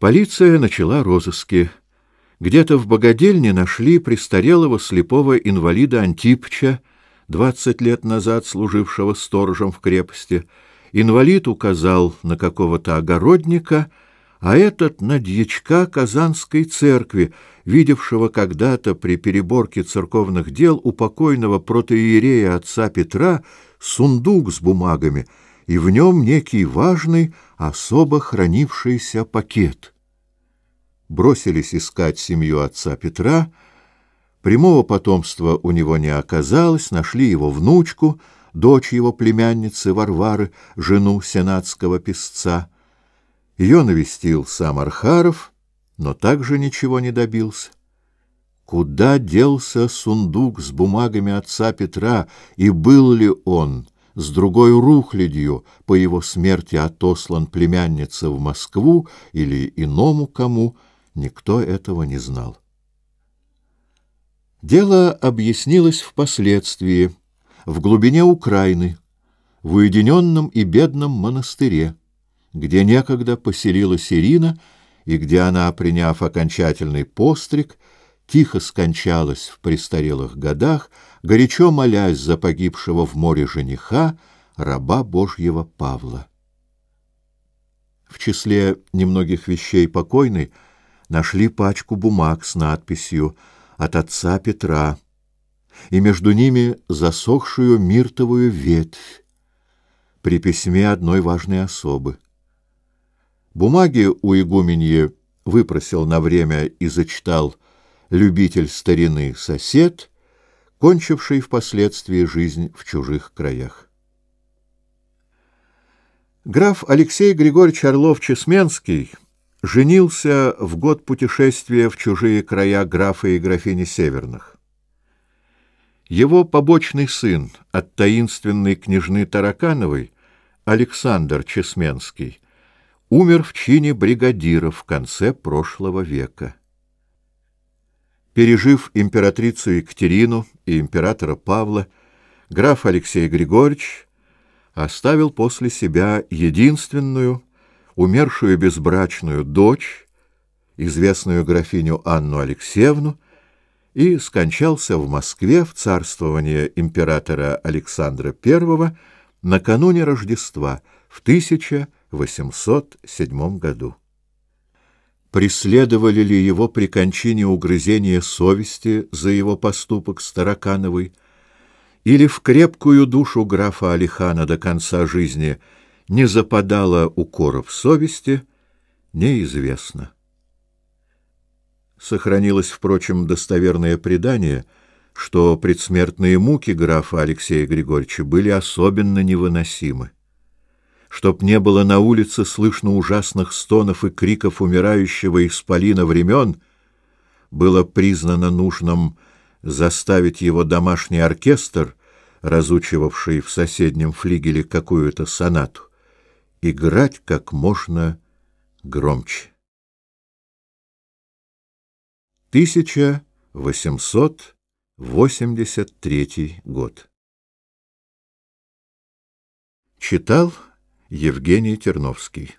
Полиция начала розыски. Где-то в богадельне нашли престарелого слепого инвалида Антипча, 20 лет назад служившего сторожем в крепости. Инвалид указал на какого-то огородника, а этот — на дьячка Казанской церкви, видевшего когда-то при переборке церковных дел у покойного протоиерея отца Петра сундук с бумагами — и в нем некий важный, особо хранившийся пакет. Бросились искать семью отца Петра. Прямого потомства у него не оказалось, нашли его внучку, дочь его племянницы Варвары, жену сенатского писца. Ее навестил сам Архаров, но также ничего не добился. Куда делся сундук с бумагами отца Петра, и был ли он — с другой рухлядью по его смерти отослан племянница в Москву или иному кому, никто этого не знал. Дело объяснилось впоследствии в глубине Украины, в уединенном и бедном монастыре, где некогда поселилась Ирина и где она, приняв окончательный постриг, тихо скончалась в престарелых годах, горячо молясь за погибшего в море жениха, раба Божьего Павла. В числе немногих вещей покойной нашли пачку бумаг с надписью «От отца Петра» и между ними засохшую миртовую ветвь при письме одной важной особы. Бумаги у игуменьи выпросил на время и зачитал «Павел» любитель старины сосед, кончивший впоследствии жизнь в чужих краях. Граф Алексей Григорьевич Орлов-Чесменский женился в год путешествия в чужие края графа и графини Северных. Его побочный сын от таинственной княжны Таракановой, Александр Чесменский, умер в чине бригадира в конце прошлого века. Пережив императрицу Екатерину и императора Павла, граф Алексей Григорьевич оставил после себя единственную, умершую безбрачную дочь, известную графиню Анну Алексеевну, и скончался в Москве в царствование императора Александра I накануне Рождества в 1807 году преследовали ли его при кончине угрызения совести за его поступок с Таракановой, или в крепкую душу графа Алихана до конца жизни не западало укоров совести, неизвестно. Сохранилось, впрочем, достоверное предание, что предсмертные муки графа Алексея Григорьевича были особенно невыносимы чтоб не было на улице слышно ужасных стонов и криков умирающего исполина времен, было признано нужным заставить его домашний оркестр, разучивавший в соседнем флигеле какую-то сонату, играть как можно громче. 1883 год. Читал Евгений Терновский.